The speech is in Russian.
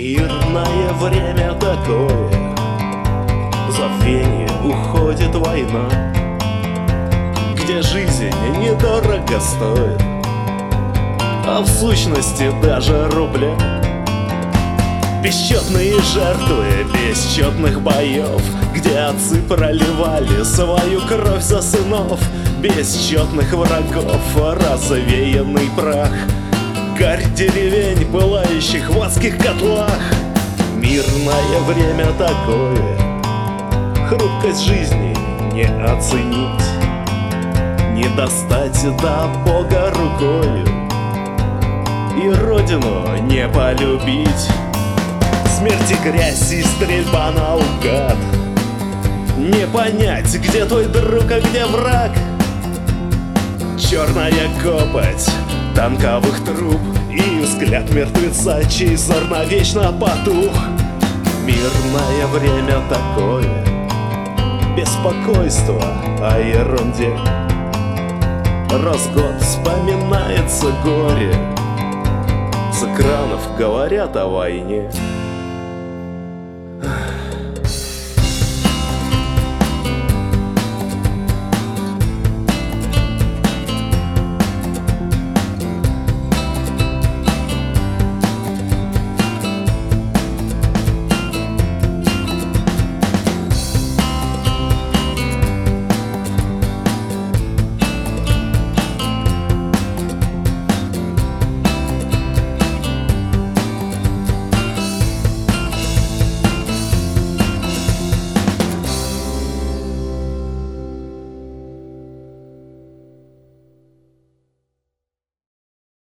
Мирное время такое. В забвение уходит война Где жизнь недорого стоит А в сущности даже рубля. Бесчетные жертвы бесчетных боев Где отцы проливали свою кровь за сынов. Бесчетных врагов развеянный прах Гарь деревень, пылающих в адских котлах. Мирное время такое Хрупкость жизни не оценить. Не достать до Бога рукою И родину не полюбить. Смерти грязь и стрельба наугад. Не понять, где твой друг, а где враг. Черная копоть танковых труб И взгляд мертвеца, чей взор навечно потух. Мирное время такое Беспокойство о ерунде. Раз год вспоминается горе. С экранов говорят о войне